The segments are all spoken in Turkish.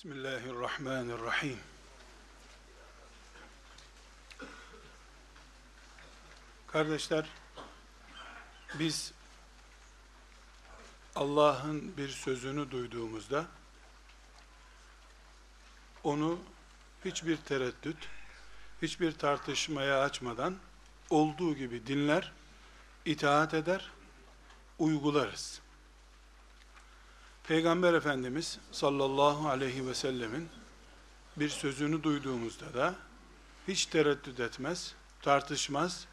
Bismillahirrahmanirrahim. Kardeşler, biz Allah'ın bir sözünü duyduğumuzda onu hiçbir tereddüt, hiçbir tartışmaya açmadan olduğu gibi dinler, itaat eder, uygularız. Peygamber Efendimiz sallallahu aleyhi ve sellemin bir sözünü duyduğumuzda da hiç tereddüt etmez, tartışmaz,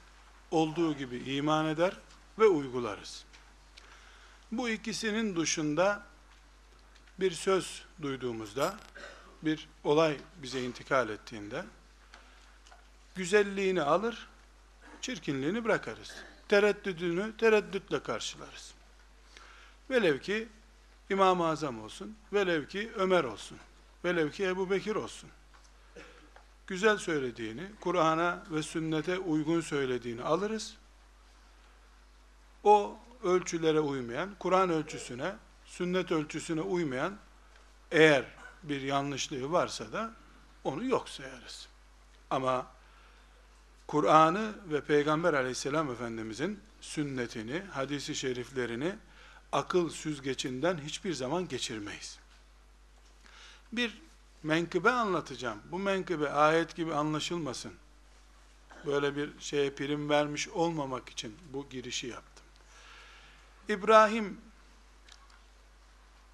olduğu gibi iman eder ve uygularız. Bu ikisinin dışında bir söz duyduğumuzda, bir olay bize intikal ettiğinde, güzelliğini alır, çirkinliğini bırakarız. Tereddüdünü tereddütle karşılarız. Velev ki İmam-ı Azam olsun, velev ki Ömer olsun, velev ki Ebu Bekir olsun. Güzel söylediğini, Kur'an'a ve sünnete uygun söylediğini alırız. O ölçülere uymayan, Kur'an ölçüsüne, sünnet ölçüsüne uymayan eğer bir yanlışlığı varsa da onu yok sayarız. Ama Kur'an'ı ve Peygamber aleyhisselam efendimizin sünnetini, hadisi şeriflerini akıl süzgecinden hiçbir zaman geçirmeyiz. Bir menkıbe anlatacağım. Bu menkıbe ayet gibi anlaşılmasın. Böyle bir şeye prim vermiş olmamak için bu girişi yaptım. İbrahim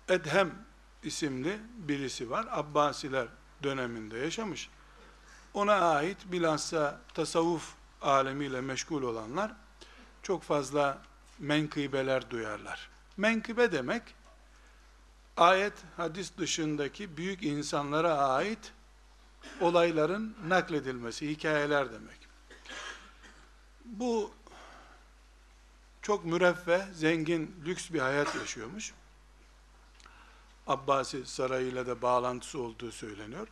Edhem isimli birisi var. Abbasiler döneminde yaşamış. Ona ait bilhassa tasavvuf alemiyle meşgul olanlar çok fazla menkıbeler duyarlar. Menkıbe demek, ayet, hadis dışındaki büyük insanlara ait olayların nakledilmesi, hikayeler demek. Bu çok müreffeh, zengin, lüks bir hayat yaşıyormuş. Abbasi sarayıyla da bağlantısı olduğu söyleniyor.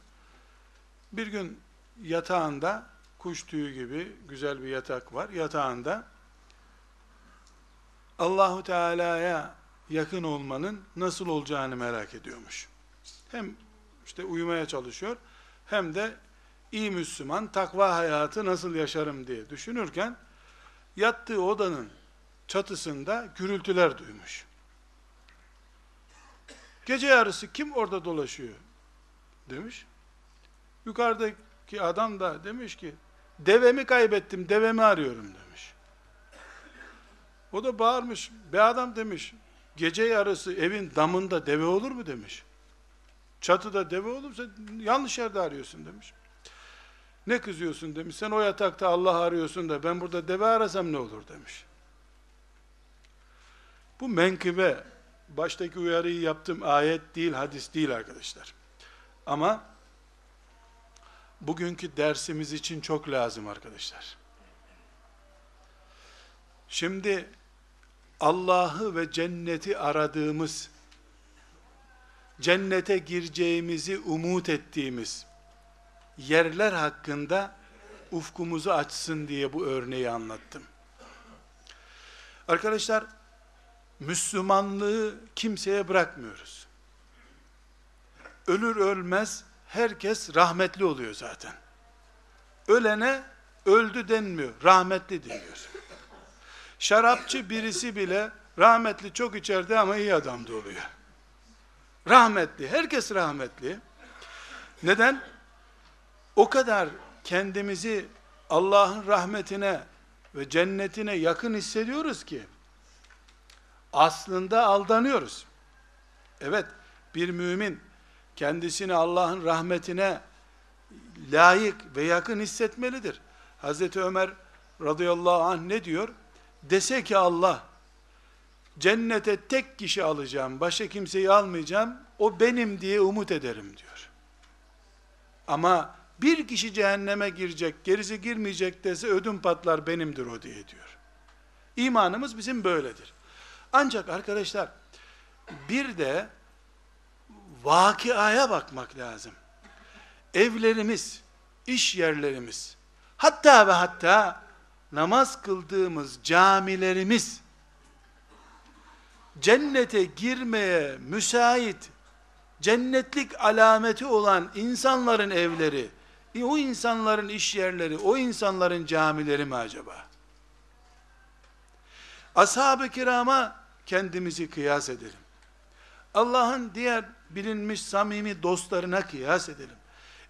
Bir gün yatağında, kuş tüyü gibi güzel bir yatak var. Yatağında Allahu Teala'ya yakın olmanın nasıl olacağını merak ediyormuş. Hem işte uyumaya çalışıyor hem de iyi Müslüman takva hayatı nasıl yaşarım diye düşünürken yattığı odanın çatısında gürültüler duymuş. Gece yarısı kim orada dolaşıyor demiş. Yukarıdaki adam da demiş ki devemi kaybettim devemi arıyorum demiş. O da bağırmış. Be adam demiş. Gece yarısı evin damında deve olur mu demiş. Çatıda deve olursa yanlış yerde arıyorsun demiş. Ne kızıyorsun demiş. Sen o yatakta Allah arıyorsun da ben burada deve arasam ne olur demiş. Bu menkıbe baştaki uyarıyı yaptım ayet değil hadis değil arkadaşlar. Ama bugünkü dersimiz için çok lazım arkadaşlar. Şimdi Allah'ı ve cenneti aradığımız, cennete gireceğimizi umut ettiğimiz yerler hakkında ufkumuzu açsın diye bu örneği anlattım. Arkadaşlar, Müslümanlığı kimseye bırakmıyoruz. Ölür ölmez herkes rahmetli oluyor zaten. Ölene öldü denmiyor, rahmetli deniyor. Şarapçı birisi bile rahmetli çok içerdi ama iyi adamdı oluyor. Rahmetli, herkes rahmetli. Neden? O kadar kendimizi Allah'ın rahmetine ve cennetine yakın hissediyoruz ki aslında aldanıyoruz. Evet, bir mümin kendisini Allah'ın rahmetine layık ve yakın hissetmelidir. Hazreti Ömer radıyallahu anh ne diyor? Dese ki Allah, cennete tek kişi alacağım, başka kimseyi almayacağım, o benim diye umut ederim diyor. Ama bir kişi cehenneme girecek, gerisi girmeyecek dese ödüm patlar benimdir o diye diyor. İmanımız bizim böyledir. Ancak arkadaşlar bir de vakiaya bakmak lazım. Evlerimiz, iş yerlerimiz, hatta ve hatta namaz kıldığımız camilerimiz cennete girmeye müsait cennetlik alameti olan insanların evleri, o insanların iş yerleri, o insanların camileri mi acaba? Ashab-ı kirama kendimizi kıyas edelim. Allah'ın diğer bilinmiş samimi dostlarına kıyas edelim.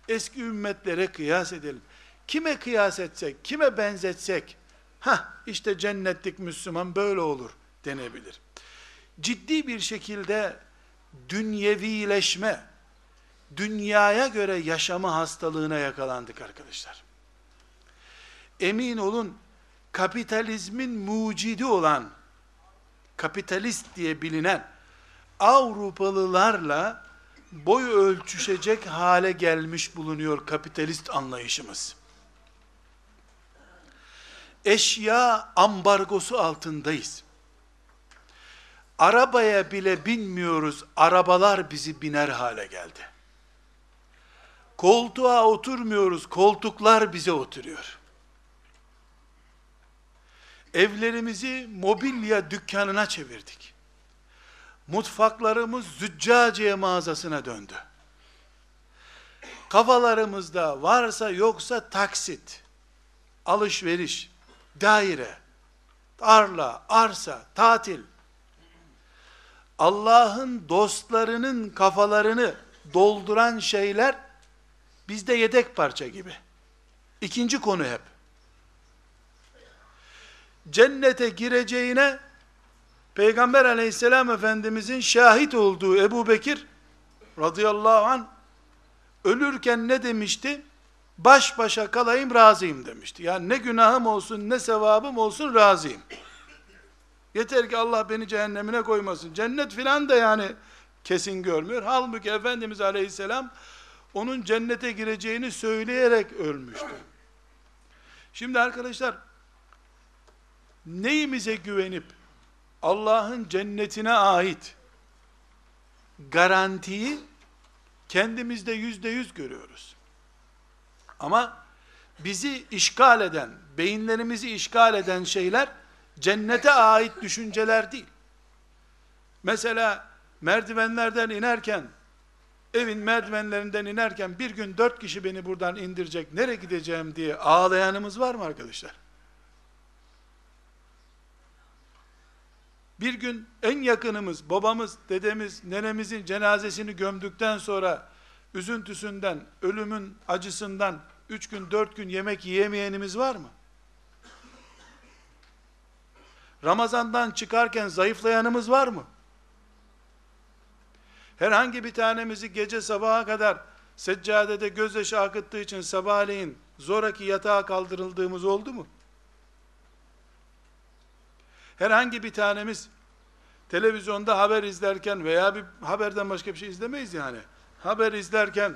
Eski ümmetlere kıyas edelim. Kime kıyas etsek, kime benzetsek, ha işte cennetlik Müslüman böyle olur denebilir. Ciddi bir şekilde dünyevileşme, dünyaya göre yaşama hastalığına yakalandık arkadaşlar. Emin olun, kapitalizmin mucidi olan, kapitalist diye bilinen Avrupalılarla boy ölçüşecek hale gelmiş bulunuyor kapitalist anlayışımız. Eşya ambargosu altındayız. Arabaya bile binmiyoruz, arabalar bizi biner hale geldi. Koltuğa oturmuyoruz, koltuklar bize oturuyor. Evlerimizi mobilya dükkanına çevirdik. Mutfaklarımız züccaciye mağazasına döndü. Kafalarımızda varsa yoksa taksit, alışveriş, daire, tarla, arsa, tatil, Allah'ın dostlarının kafalarını dolduran şeyler bizde yedek parça gibi. İkinci konu hep. Cennete gireceğine Peygamber aleyhisselam efendimizin şahit olduğu Ebu Bekir radıyallahu an ölürken ne demişti? Baş başa kalayım razıyım demişti. Yani ne günahım olsun ne sevabım olsun razıyım. Yeter ki Allah beni cehennemine koymasın. Cennet filan da yani kesin görmüyor. Halbuki Efendimiz Aleyhisselam onun cennete gireceğini söyleyerek ölmüştü. Şimdi arkadaşlar neyimize güvenip Allah'ın cennetine ait garantiyi kendimizde yüzde yüz görüyoruz. Ama bizi işgal eden, beyinlerimizi işgal eden şeyler cennete ait düşünceler değil. Mesela merdivenlerden inerken, evin merdivenlerinden inerken bir gün dört kişi beni buradan indirecek, nereye gideceğim diye ağlayanımız var mı arkadaşlar? Bir gün en yakınımız, babamız, dedemiz, nenemizin cenazesini gömdükten sonra üzüntüsünden, ölümün acısından üç gün, dört gün yemek yiyemeyenimiz var mı? Ramazandan çıkarken zayıflayanımız var mı? Herhangi bir tanemizi gece sabaha kadar seccadede gözyaşı akıttığı için sabahleyin zoraki yatağa kaldırıldığımız oldu mu? Herhangi bir tanemiz televizyonda haber izlerken veya bir haberden başka bir şey izlemeyiz yani. Haber izlerken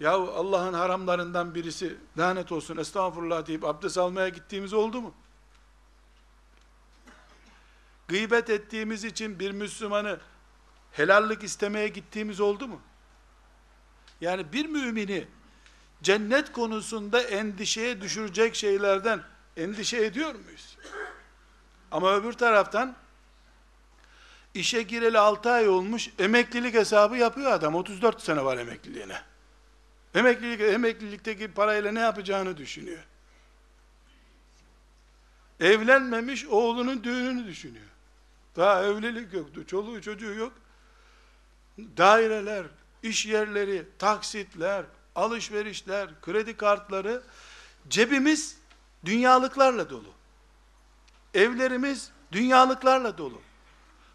ya Allah'ın haramlarından birisi lanet olsun estağfurullah deyip abdest almaya gittiğimiz oldu mu? Gıybet ettiğimiz için bir Müslümanı helallik istemeye gittiğimiz oldu mu? Yani bir mümini cennet konusunda endişeye düşürecek şeylerden endişe ediyor muyuz? Ama öbür taraftan işe gireli 6 ay olmuş emeklilik hesabı yapıyor adam. 34 sene var emekliliğine. Emeklilik, emeklilikteki parayla ne yapacağını düşünüyor. Evlenmemiş oğlunun düğününü düşünüyor. Daha evlilik yoktu. Çoluğu çocuğu yok. Daireler, iş yerleri, taksitler, alışverişler, kredi kartları, cebimiz dünyalıklarla dolu. Evlerimiz dünyalıklarla dolu.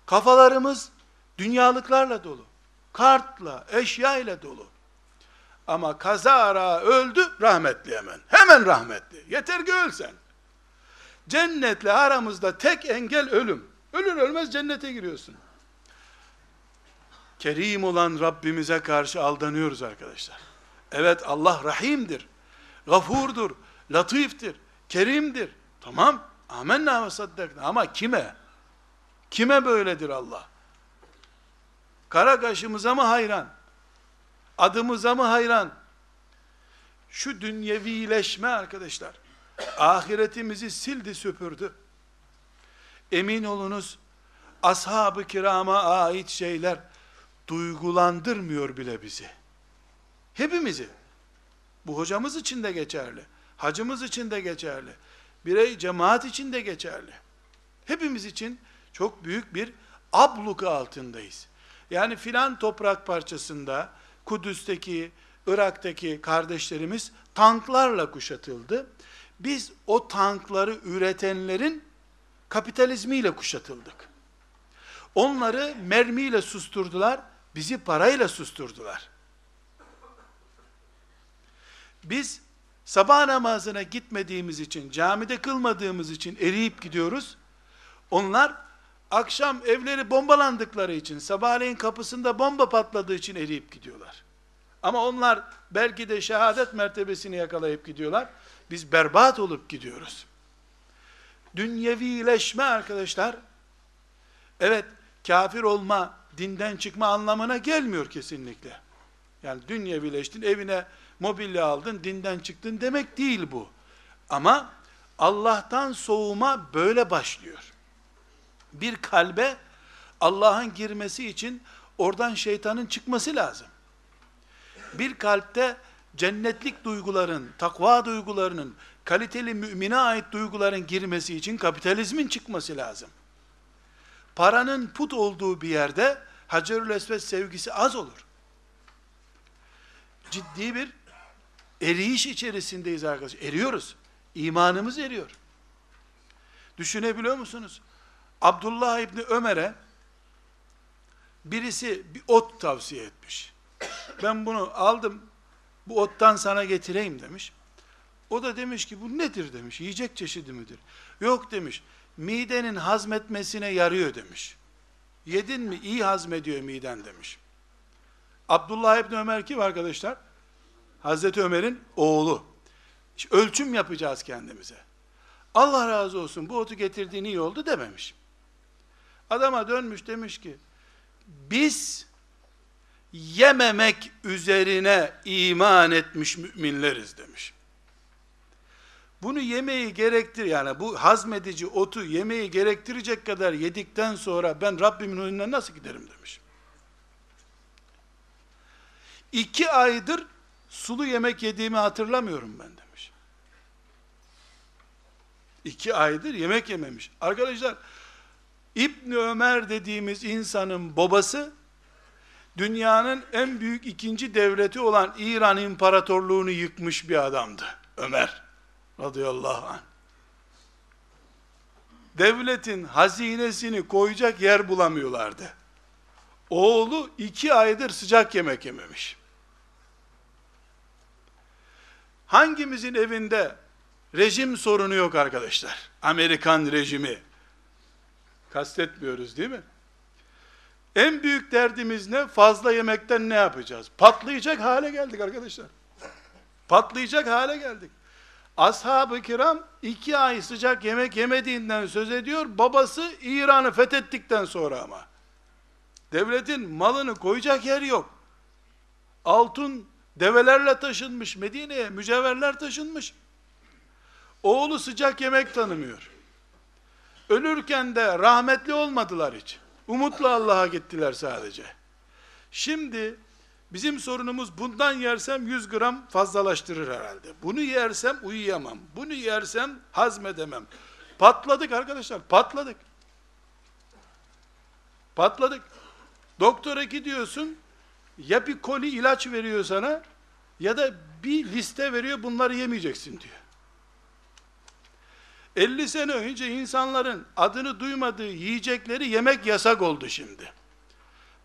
Kafalarımız dünyalıklarla dolu. Kartla, eşya ile dolu. Ama kazara öldü rahmetli hemen. Hemen rahmetli. Yeter ki ölsen. Cennetle aramızda tek engel ölüm. Ölür ölmez cennete giriyorsun. Kerim olan Rabbimize karşı aldanıyoruz arkadaşlar. Evet Allah rahimdir, gafurdur, latiftir, kerimdir. Tamam, amenna ve saddakna ama kime? Kime böyledir Allah? Kara kaşımıza mı hayran? Adımıza mı hayran? Şu dünyevileşme arkadaşlar, ahiretimizi sildi süpürdü. Emin olunuz, ashab-ı kirama ait şeyler, duygulandırmıyor bile bizi. Hepimizi. Bu hocamız için de geçerli. Hacımız için de geçerli. Birey cemaat için de geçerli. Hepimiz için çok büyük bir abluka altındayız. Yani filan toprak parçasında Kudüs'teki, Irak'taki kardeşlerimiz tanklarla kuşatıldı. Biz o tankları üretenlerin kapitalizmiyle kuşatıldık. Onları mermiyle susturdular, bizi parayla susturdular. Biz sabah namazına gitmediğimiz için, camide kılmadığımız için eriyip gidiyoruz. Onlar akşam evleri bombalandıkları için, sabahleyin kapısında bomba patladığı için eriyip gidiyorlar. Ama onlar belki de şehadet mertebesini yakalayıp gidiyorlar. Biz berbat olup gidiyoruz. Dünyevileşme arkadaşlar, evet kafir olma, dinden çıkma anlamına gelmiyor kesinlikle. Yani dünyevileştin, evine mobilya aldın, dinden çıktın demek değil bu. Ama Allah'tan soğuma böyle başlıyor. Bir kalbe Allah'ın girmesi için oradan şeytanın çıkması lazım. Bir kalpte cennetlik duyguların, takva duygularının, kaliteli mümine ait duyguların girmesi için kapitalizmin çıkması lazım. Paranın put olduğu bir yerde Hacerül Esved sevgisi az olur. Ciddi bir eriyiş içerisindeyiz arkadaşlar. Eriyoruz. İmanımız eriyor. Düşünebiliyor musunuz? Abdullah İbni Ömer'e birisi bir ot tavsiye etmiş. Ben bunu aldım, bu ottan sana getireyim demiş. O da demiş ki bu nedir demiş, yiyecek çeşidi midir? Yok demiş, midenin hazmetmesine yarıyor demiş. Yedin mi iyi hazmediyor miden demiş. Abdullah İbni Ömer kim arkadaşlar? Hazreti Ömer'in oğlu. İşte ölçüm yapacağız kendimize. Allah razı olsun bu otu getirdiğin iyi oldu dememiş. Adama dönmüş demiş ki, biz yememek üzerine iman etmiş müminleriz demiş. Bunu yemeği gerektir yani bu hazmedici otu yemeği gerektirecek kadar yedikten sonra ben Rabbimin önüne nasıl giderim demiş. İki aydır sulu yemek yediğimi hatırlamıyorum ben demiş. İki aydır yemek yememiş. Arkadaşlar, İbni Ömer dediğimiz insanın babası, dünyanın en büyük ikinci devleti olan İran İmparatorluğunu yıkmış bir adamdı. Ömer radıyallahu anh. Devletin hazinesini koyacak yer bulamıyorlardı. Oğlu iki aydır sıcak yemek yememiş. Hangimizin evinde rejim sorunu yok arkadaşlar? Amerikan rejimi. Kastetmiyoruz değil mi? En büyük derdimiz ne? Fazla yemekten ne yapacağız? Patlayacak hale geldik arkadaşlar. Patlayacak hale geldik. Ashab-ı kiram iki ay sıcak yemek yemediğinden söz ediyor. Babası İran'ı fethettikten sonra ama. Devletin malını koyacak yer yok. Altın develerle taşınmış Medine'ye, mücevherler taşınmış. Oğlu sıcak yemek tanımıyor. Ölürken de rahmetli olmadılar hiç. Umutla Allah'a gittiler sadece. Şimdi bizim sorunumuz bundan yersem 100 gram fazlalaştırır herhalde. Bunu yersem uyuyamam. Bunu yersem hazmedemem. Patladık arkadaşlar, patladık. Patladık. Doktora gidiyorsun, ya bir koli ilaç veriyor sana, ya da bir liste veriyor, bunları yemeyeceksin diyor. 50 sene önce insanların adını duymadığı yiyecekleri yemek yasak oldu şimdi.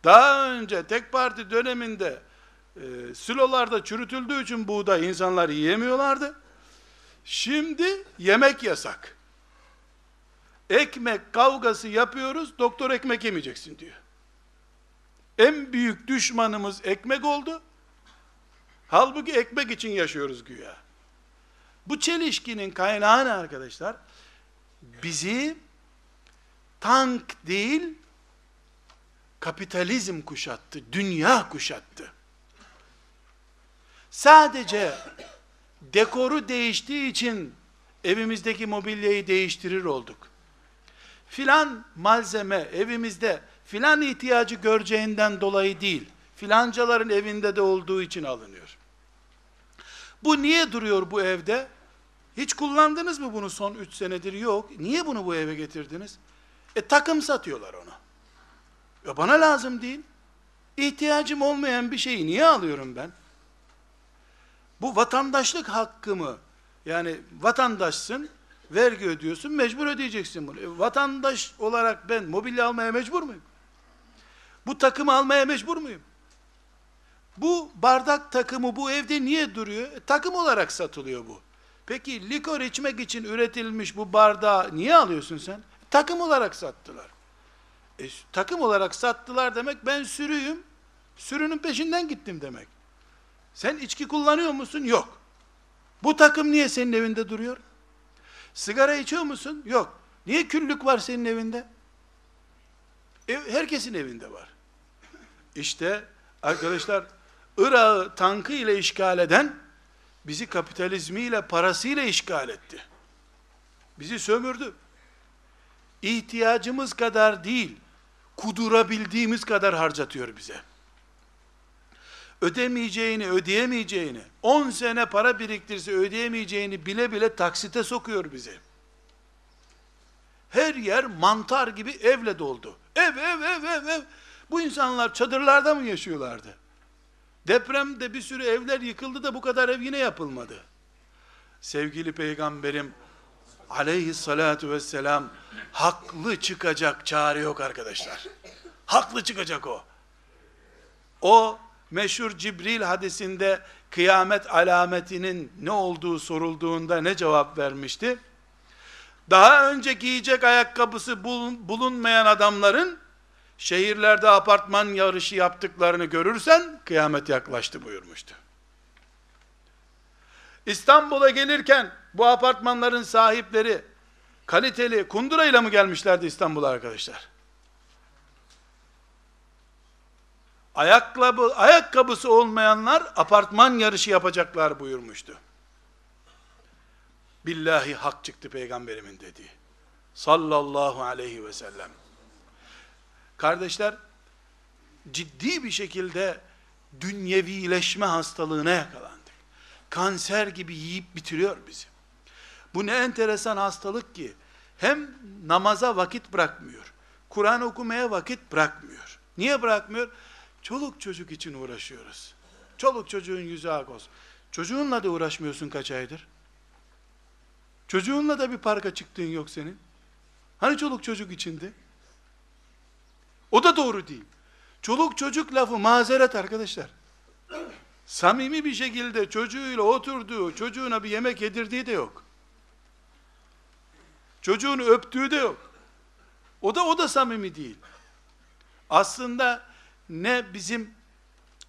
Daha önce tek parti döneminde e, silolarda çürütüldüğü için buğday insanlar yiyemiyorlardı. Şimdi yemek yasak. Ekmek kavgası yapıyoruz, doktor ekmek yemeyeceksin diyor. En büyük düşmanımız ekmek oldu. Halbuki ekmek için yaşıyoruz güya. Bu çelişkinin kaynağı ne arkadaşlar? Bizi tank değil, kapitalizm kuşattı, dünya kuşattı. Sadece dekoru değiştiği için evimizdeki mobilyayı değiştirir olduk. Filan malzeme evimizde filan ihtiyacı göreceğinden dolayı değil, filancaların evinde de olduğu için alınıyor. Bu niye duruyor bu evde? Hiç kullandınız mı bunu son 3 senedir? Yok. Niye bunu bu eve getirdiniz? E takım satıyorlar onu. Ya bana lazım değil. İhtiyacım olmayan bir şeyi niye alıyorum ben? Bu vatandaşlık hakkımı, yani vatandaşsın, vergi ödüyorsun, mecbur ödeyeceksin bunu. E, vatandaş olarak ben mobilya almaya mecbur muyum? Bu takımı almaya mecbur muyum? Bu bardak takımı bu evde niye duruyor? E, takım olarak satılıyor bu. Peki likor içmek için üretilmiş bu bardağı niye alıyorsun sen? Takım olarak sattılar. E, takım olarak sattılar demek ben sürüyüm, sürünün peşinden gittim demek. Sen içki kullanıyor musun? Yok. Bu takım niye senin evinde duruyor? Sigara içiyor musun? Yok. Niye küllük var senin evinde? Ev, herkesin evinde var. İşte arkadaşlar Irak'ı tankı ile işgal eden bizi kapitalizmiyle, parasıyla işgal etti. Bizi sömürdü. İhtiyacımız kadar değil, kudurabildiğimiz kadar harcatıyor bize. Ödemeyeceğini, ödeyemeyeceğini, 10 sene para biriktirse ödeyemeyeceğini bile bile taksite sokuyor bizi. Her yer mantar gibi evle doldu. Ev, ev, ev, ev, ev. Bu insanlar çadırlarda mı yaşıyorlardı? Depremde bir sürü evler yıkıldı da bu kadar ev yine yapılmadı. Sevgili peygamberim aleyhissalatu vesselam haklı çıkacak çare yok arkadaşlar. Haklı çıkacak o. O meşhur Cibril hadisinde kıyamet alametinin ne olduğu sorulduğunda ne cevap vermişti? Daha önce giyecek ayakkabısı bulunmayan adamların şehirlerde apartman yarışı yaptıklarını görürsen kıyamet yaklaştı buyurmuştu. İstanbul'a gelirken bu apartmanların sahipleri kaliteli kundurayla mı gelmişlerdi İstanbul'a arkadaşlar? Ayakkabı, ayakkabısı olmayanlar apartman yarışı yapacaklar buyurmuştu. Billahi hak çıktı peygamberimin dediği. Sallallahu aleyhi ve sellem. Kardeşler, ciddi bir şekilde dünyevileşme hastalığına yakalandık. Kanser gibi yiyip bitiriyor bizi. Bu ne enteresan hastalık ki, hem namaza vakit bırakmıyor, Kur'an okumaya vakit bırakmıyor. Niye bırakmıyor? Çoluk çocuk için uğraşıyoruz. Çoluk çocuğun yüzü ak. Çocuğunla da uğraşmıyorsun kaç aydır? Çocuğunla da bir parka çıktığın yok senin. Hani çoluk çocuk içindi? O da doğru değil. Çoluk çocuk lafı mazeret arkadaşlar. Samimi bir şekilde çocuğuyla oturduğu, çocuğuna bir yemek yedirdiği de yok. Çocuğunu öptüğü de yok. O da o da samimi değil. Aslında ne bizim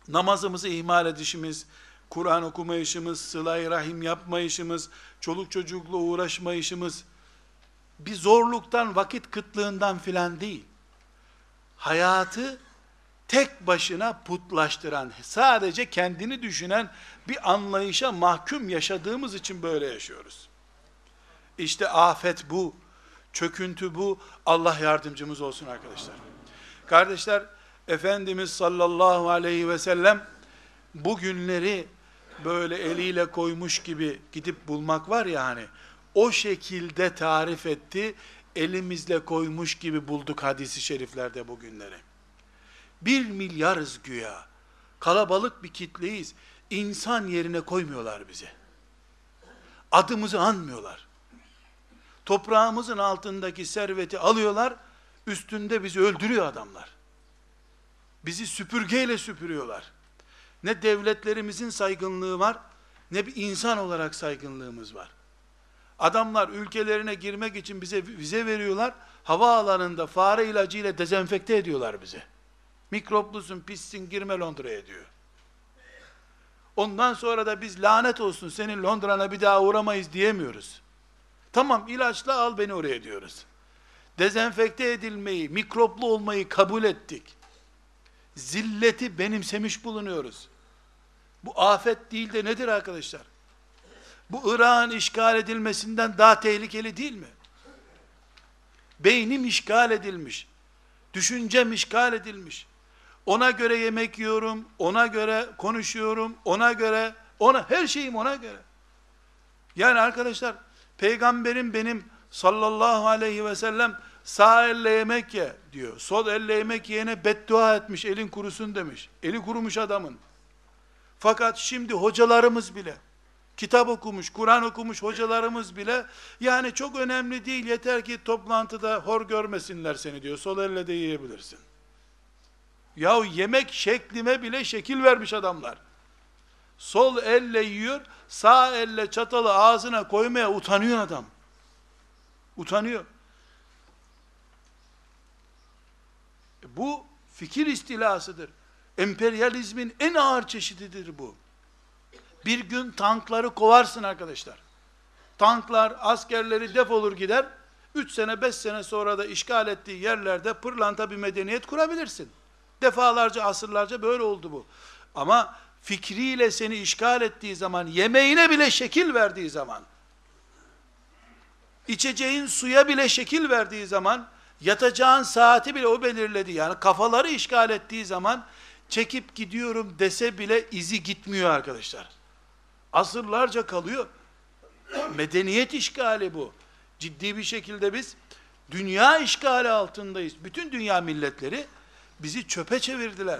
namazımızı ihmal edişimiz, Kur'an okumayışımız, sıla rahim yapmayışımız, çoluk çocukla uğraşmayışımız bir zorluktan, vakit kıtlığından filan değil hayatı tek başına putlaştıran, sadece kendini düşünen bir anlayışa mahkum yaşadığımız için böyle yaşıyoruz. İşte afet bu, çöküntü bu. Allah yardımcımız olsun arkadaşlar. Kardeşler, Efendimiz sallallahu aleyhi ve sellem bu günleri böyle eliyle koymuş gibi gidip bulmak var ya hani, o şekilde tarif etti elimizle koymuş gibi bulduk hadisi şeriflerde bugünleri. Bir milyarız güya. Kalabalık bir kitleyiz. İnsan yerine koymuyorlar bizi. Adımızı anmıyorlar. Toprağımızın altındaki serveti alıyorlar, üstünde bizi öldürüyor adamlar. Bizi süpürgeyle süpürüyorlar. Ne devletlerimizin saygınlığı var, ne bir insan olarak saygınlığımız var. Adamlar ülkelerine girmek için bize vize veriyorlar. Havaalanında fare ilacıyla dezenfekte ediyorlar bize. Mikroplusun, pissin, girme Londra'ya diyor. Ondan sonra da biz lanet olsun senin Londra'na bir daha uğramayız diyemiyoruz. Tamam ilaçla al beni oraya diyoruz. Dezenfekte edilmeyi, mikroplu olmayı kabul ettik. Zilleti benimsemiş bulunuyoruz. Bu afet değil de nedir arkadaşlar? Bu Irak'ın işgal edilmesinden daha tehlikeli değil mi? Beynim işgal edilmiş. Düşüncem işgal edilmiş. Ona göre yemek yiyorum, ona göre konuşuyorum, ona göre, ona her şeyim ona göre. Yani arkadaşlar, peygamberim benim sallallahu aleyhi ve sellem sağ elle yemek ye diyor. Sol elle yemek yiyene beddua etmiş, elin kurusun demiş. Eli kurumuş adamın. Fakat şimdi hocalarımız bile, kitap okumuş, Kur'an okumuş hocalarımız bile, yani çok önemli değil, yeter ki toplantıda hor görmesinler seni diyor, sol elle de yiyebilirsin. Yahu yemek şeklime bile şekil vermiş adamlar. Sol elle yiyor, sağ elle çatalı ağzına koymaya utanıyor adam. Utanıyor. E bu fikir istilasıdır. Emperyalizmin en ağır çeşididir bu. Bir gün tankları kovarsın arkadaşlar. Tanklar, askerleri defolur gider. Üç sene, beş sene sonra da işgal ettiği yerlerde pırlanta bir medeniyet kurabilirsin. Defalarca, asırlarca böyle oldu bu. Ama fikriyle seni işgal ettiği zaman, yemeğine bile şekil verdiği zaman, içeceğin suya bile şekil verdiği zaman, yatacağın saati bile o belirledi. Yani kafaları işgal ettiği zaman, çekip gidiyorum dese bile izi gitmiyor arkadaşlar. Asırlarca kalıyor. Medeniyet işgali bu. Ciddi bir şekilde biz dünya işgali altındayız. Bütün dünya milletleri bizi çöpe çevirdiler.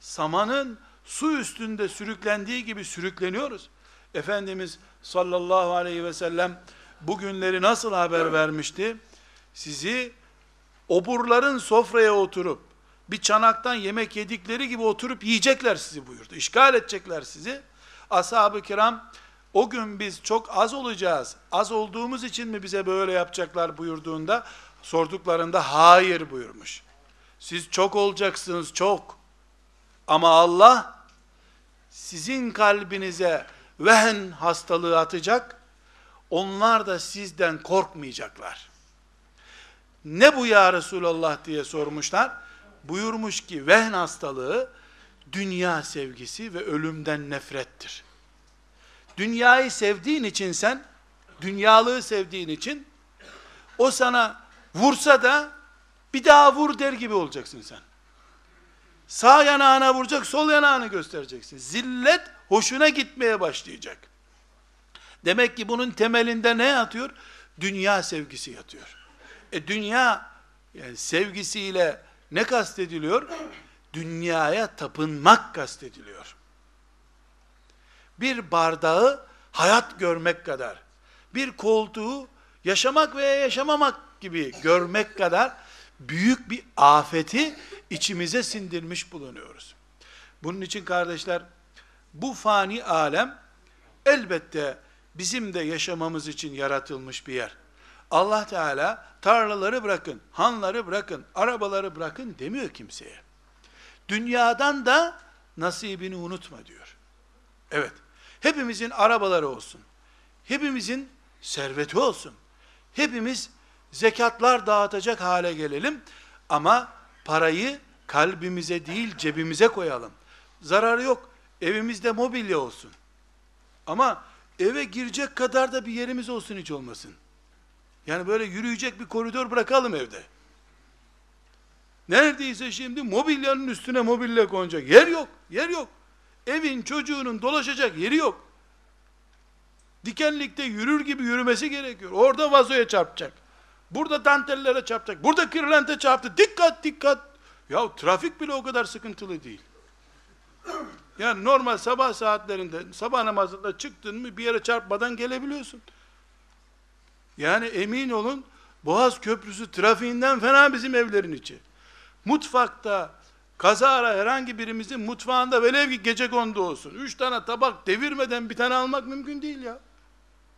Samanın su üstünde sürüklendiği gibi sürükleniyoruz. Efendimiz sallallahu aleyhi ve sellem bugünleri nasıl haber vermişti? Sizi oburların sofraya oturup bir çanaktan yemek yedikleri gibi oturup yiyecekler sizi buyurdu. İşgal edecekler sizi. Ashab-ı kiram o gün biz çok az olacağız. Az olduğumuz için mi bize böyle yapacaklar buyurduğunda sorduklarında hayır buyurmuş. Siz çok olacaksınız çok. Ama Allah sizin kalbinize vehen hastalığı atacak. Onlar da sizden korkmayacaklar. Ne bu ya Resulallah diye sormuşlar. Buyurmuş ki vehn hastalığı dünya sevgisi ve ölümden nefrettir. Dünyayı sevdiğin için sen, dünyalığı sevdiğin için, o sana vursa da bir daha vur der gibi olacaksın sen. Sağ yanağına vuracak, sol yanağını göstereceksin. Zillet hoşuna gitmeye başlayacak. Demek ki bunun temelinde ne yatıyor? Dünya sevgisi yatıyor. E dünya yani sevgisiyle ne kastediliyor? Dünyaya tapınmak kastediliyor. Bir bardağı hayat görmek kadar, bir koltuğu yaşamak veya yaşamamak gibi görmek kadar büyük bir afeti içimize sindirmiş bulunuyoruz. Bunun için kardeşler, bu fani alem elbette bizim de yaşamamız için yaratılmış bir yer. Allah Teala tarlaları bırakın, hanları bırakın, arabaları bırakın demiyor kimseye. Dünyadan da nasibini unutma diyor. Evet, hepimizin arabaları olsun. Hepimizin serveti olsun. Hepimiz zekatlar dağıtacak hale gelelim. Ama parayı kalbimize değil cebimize koyalım. Zararı yok. Evimizde mobilya olsun. Ama eve girecek kadar da bir yerimiz olsun hiç olmasın. Yani böyle yürüyecek bir koridor bırakalım evde. Neredeyse şimdi mobilyanın üstüne mobilya konacak. Yer yok, yer yok. Evin çocuğunun dolaşacak yeri yok. Dikenlikte yürür gibi yürümesi gerekiyor. Orada vazoya çarpacak. Burada dantellere çarpacak. Burada kırlente çarptı. Dikkat dikkat. Ya trafik bile o kadar sıkıntılı değil. Yani normal sabah saatlerinde, sabah namazında çıktın mı bir yere çarpmadan gelebiliyorsun. Yani emin olun Boğaz Köprüsü trafiğinden fena bizim evlerin içi. Mutfakta kazara herhangi birimizin mutfağında velev ki gece kondu olsun. Üç tane tabak devirmeden bir tane almak mümkün değil ya.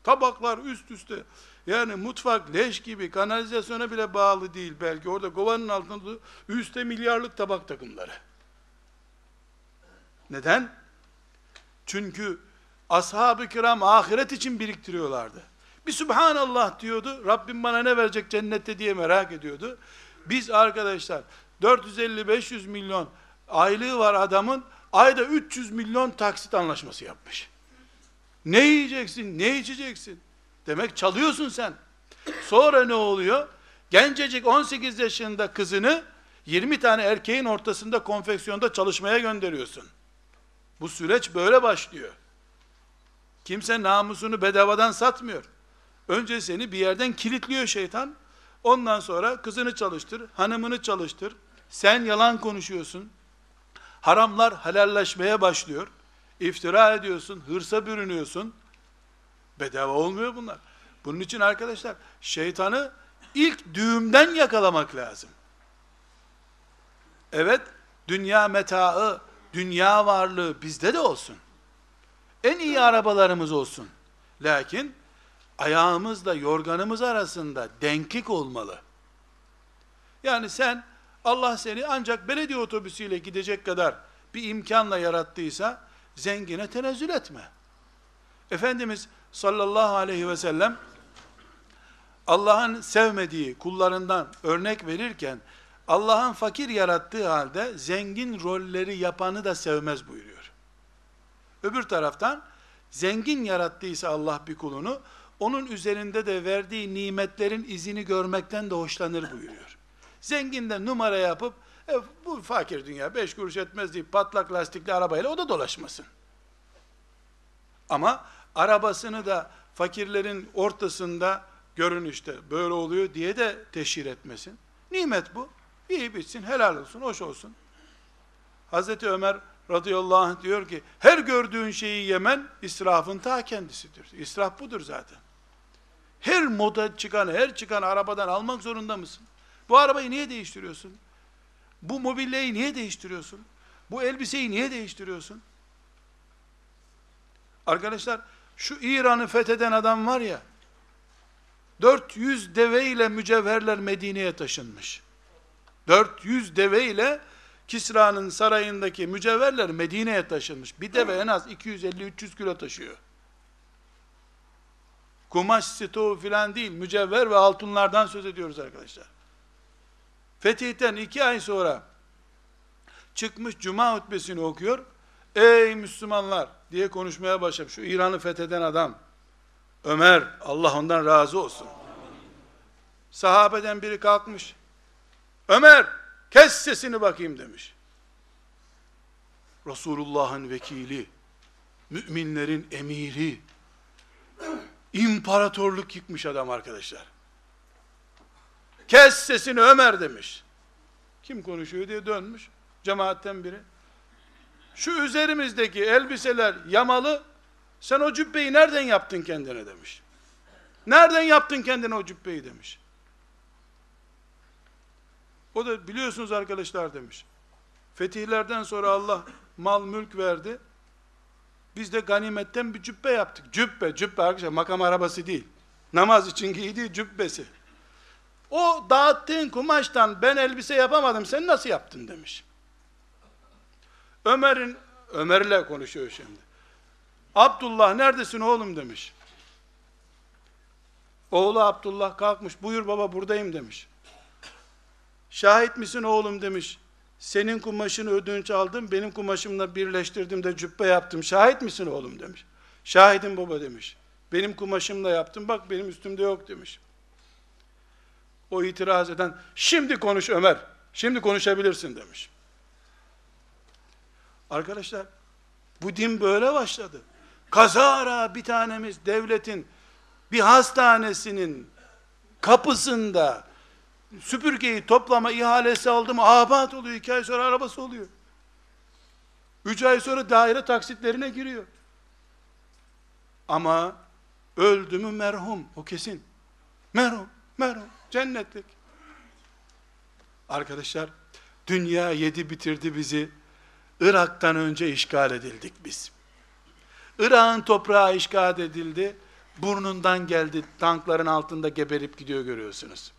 Tabaklar üst üste. Yani mutfak leş gibi kanalizasyona bile bağlı değil belki. Orada kovanın altında üstte milyarlık tabak takımları. Neden? Çünkü ashab-ı kiram ahiret için biriktiriyorlardı. Bir Subhanallah diyordu. Rabbim bana ne verecek cennette diye merak ediyordu. Biz arkadaşlar 450-500 milyon aylığı var adamın ayda 300 milyon taksit anlaşması yapmış. Ne yiyeceksin, ne içeceksin? Demek çalıyorsun sen. Sonra ne oluyor? Gencecik 18 yaşında kızını 20 tane erkeğin ortasında konfeksiyonda çalışmaya gönderiyorsun. Bu süreç böyle başlıyor. Kimse namusunu bedavadan satmıyor. Önce seni bir yerden kilitliyor şeytan. Ondan sonra kızını çalıştır, hanımını çalıştır. Sen yalan konuşuyorsun. Haramlar helalleşmeye başlıyor. İftira ediyorsun, hırsa bürünüyorsun. Bedava olmuyor bunlar. Bunun için arkadaşlar şeytanı ilk düğümden yakalamak lazım. Evet, dünya metaı, dünya varlığı bizde de olsun. En iyi arabalarımız olsun. Lakin ayağımızla yorganımız arasında denklik olmalı. Yani sen Allah seni ancak belediye otobüsüyle gidecek kadar bir imkanla yarattıysa zengine tenezzül etme. Efendimiz sallallahu aleyhi ve sellem Allah'ın sevmediği kullarından örnek verirken Allah'ın fakir yarattığı halde zengin rolleri yapanı da sevmez buyuruyor. Öbür taraftan zengin yarattıysa Allah bir kulunu onun üzerinde de verdiği nimetlerin izini görmekten de hoşlanır buyuruyor. Zenginden numara yapıp e, bu fakir dünya beş kuruş etmez deyip patlak lastikli arabayla o da dolaşmasın. Ama arabasını da fakirlerin ortasında görünüşte böyle oluyor diye de teşhir etmesin. Nimet bu. İyi bitsin, helal olsun, hoş olsun. Hazreti Ömer radıyallahu anh diyor ki, her gördüğün şeyi yemen israfın ta kendisidir. İsraf budur zaten. Her moda çıkan, her çıkan arabadan almak zorunda mısın? Bu arabayı niye değiştiriyorsun? Bu mobilyayı niye değiştiriyorsun? Bu elbiseyi niye değiştiriyorsun? Arkadaşlar, şu İran'ı fetheden adam var ya, 400 deve ile mücevherler Medine'ye taşınmış. 400 deve ile Kisra'nın sarayındaki mücevherler Medine'ye taşınmış. Bir deve en az 250-300 kilo taşıyor. Kumaş stoğu filan değil, mücevher ve altınlardan söz ediyoruz arkadaşlar. Fetihten iki ay sonra çıkmış cuma hutbesini okuyor. Ey Müslümanlar diye konuşmaya başlamış. Şu İran'ı fetheden adam. Ömer, Allah ondan razı olsun. Sahabeden biri kalkmış. Ömer, kes sesini bakayım demiş. Resulullah'ın vekili, müminlerin emiri, imparatorluk yıkmış adam arkadaşlar. Kes sesini Ömer demiş. Kim konuşuyor diye dönmüş. Cemaatten biri. Şu üzerimizdeki elbiseler yamalı, sen o cübbeyi nereden yaptın kendine demiş. Nereden yaptın kendine o cübbeyi demiş. O da biliyorsunuz arkadaşlar demiş. Fetihlerden sonra Allah mal mülk verdi. Biz de ganimetten bir cübbe yaptık. Cübbe, cübbe arkadaşlar makam arabası değil. Namaz için giydiği cübbesi. O dağıttığın kumaştan ben elbise yapamadım sen nasıl yaptın demiş. Ömer'in Ömer'le konuşuyor şimdi. Abdullah neredesin oğlum demiş. Oğlu Abdullah kalkmış buyur baba buradayım demiş. Şahit misin oğlum demiş. Senin kumaşını ödünç aldım, benim kumaşımla birleştirdim de cübbe yaptım. Şahit misin oğlum demiş. Şahidim baba demiş. Benim kumaşımla yaptım, bak benim üstümde yok demiş. O itiraz eden, şimdi konuş Ömer, şimdi konuşabilirsin demiş. Arkadaşlar, bu din böyle başladı. Kazara bir tanemiz devletin bir hastanesinin kapısında süpürgeyi toplama ihalesi aldı mı abat oluyor. iki ay sonra arabası oluyor. Üç ay sonra daire taksitlerine giriyor. Ama öldü mü merhum. O kesin. Merhum, merhum. Cennetlik. Arkadaşlar, dünya yedi bitirdi bizi. Irak'tan önce işgal edildik biz. Irak'ın toprağı işgal edildi. burnundan geldi, tankların altında geberip gidiyor görüyorsunuz.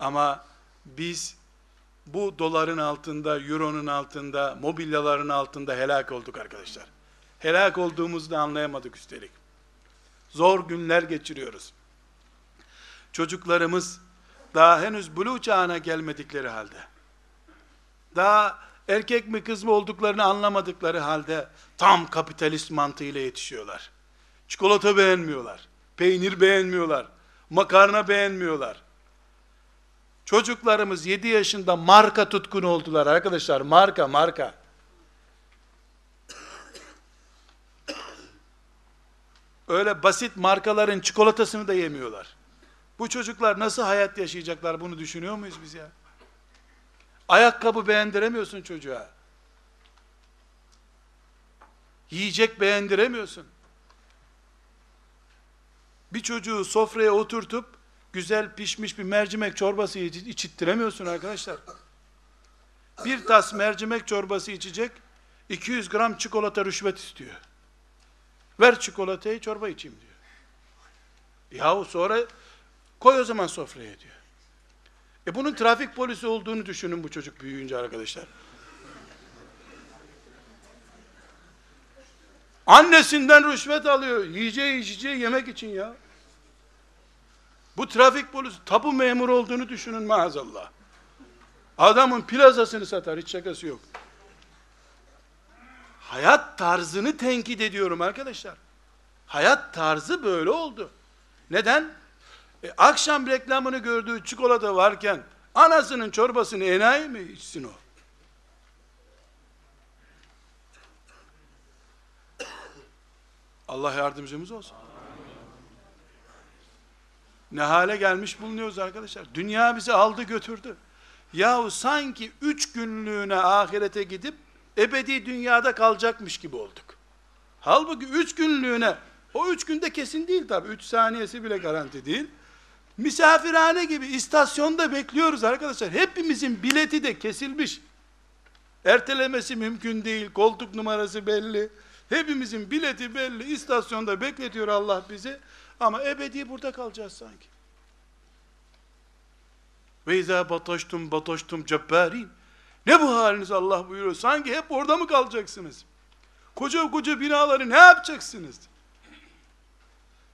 Ama biz bu doların altında, euronun altında, mobilyaların altında helak olduk arkadaşlar. Helak olduğumuzu da anlayamadık üstelik. Zor günler geçiriyoruz. Çocuklarımız daha henüz buluğ çağına gelmedikleri halde, daha erkek mi kız mı olduklarını anlamadıkları halde tam kapitalist mantığıyla yetişiyorlar. Çikolata beğenmiyorlar, peynir beğenmiyorlar, makarna beğenmiyorlar. Çocuklarımız 7 yaşında marka tutkunu oldular arkadaşlar, marka marka. Öyle basit markaların çikolatasını da yemiyorlar. Bu çocuklar nasıl hayat yaşayacaklar bunu düşünüyor muyuz biz ya? Ayakkabı beğendiremiyorsun çocuğa. Yiyecek beğendiremiyorsun. Bir çocuğu sofraya oturtup güzel pişmiş bir mercimek çorbası içittiremiyorsun arkadaşlar. Bir tas mercimek çorbası içecek 200 gram çikolata rüşvet istiyor. Ver çikolatayı çorba içeyim diyor. Yahu sonra koy o zaman sofraya diyor. E bunun trafik polisi olduğunu düşünün bu çocuk büyüyünce arkadaşlar. Annesinden rüşvet alıyor. Yiyeceği içeceği yemek için ya. Bu trafik polisi tapu memuru olduğunu düşünün maazallah. Adamın plazasını satar hiç şakası yok. Hayat tarzını tenkit ediyorum arkadaşlar. Hayat tarzı böyle oldu. Neden? E, akşam reklamını gördüğü çikolata varken anasının çorbasını enayi mi içsin o? Allah yardımcımız olsun. Ne hale gelmiş bulunuyoruz arkadaşlar. Dünya bizi aldı götürdü. Yahu sanki üç günlüğüne ahirete gidip ebedi dünyada kalacakmış gibi olduk. Halbuki üç günlüğüne, o üç günde kesin değil tabi, üç saniyesi bile garanti değil. Misafirhane gibi istasyonda bekliyoruz arkadaşlar. Hepimizin bileti de kesilmiş. Ertelemesi mümkün değil, koltuk numarası belli. Hepimizin bileti belli, istasyonda bekletiyor Allah bizi. Ama ebedi burada kalacağız sanki. Ve izâ bataştum bataştum cebbarin. Ne bu haliniz Allah buyuruyor. Sanki hep orada mı kalacaksınız? Koca koca binaları ne yapacaksınız?